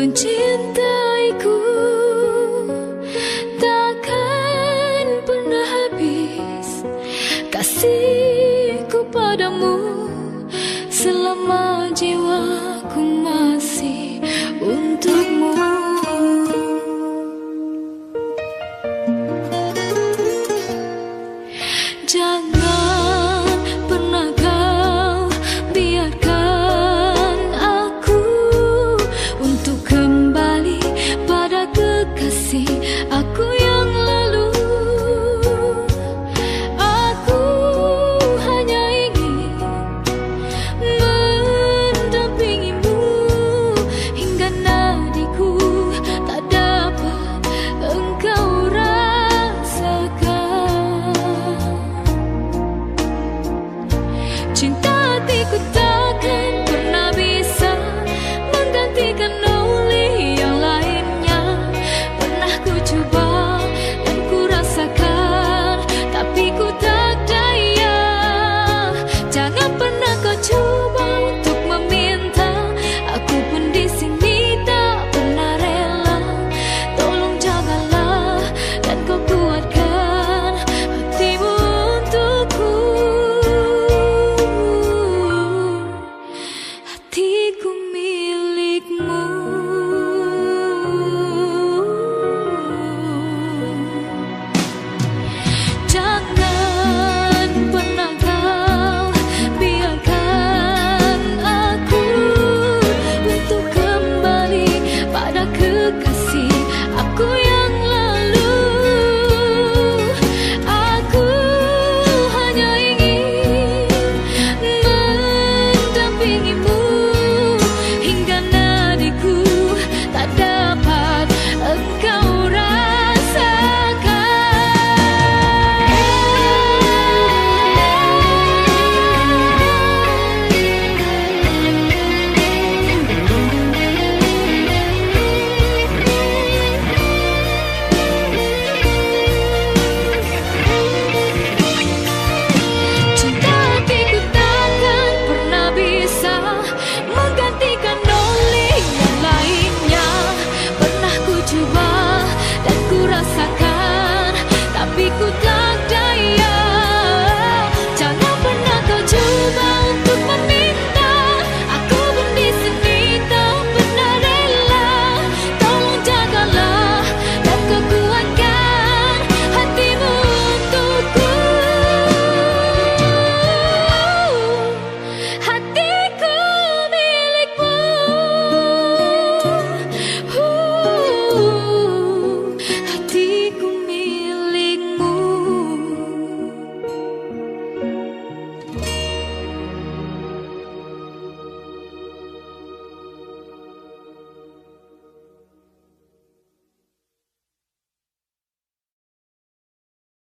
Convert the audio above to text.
mencintaiku takkan pernah habis kasihku padamu selama jiwaku masih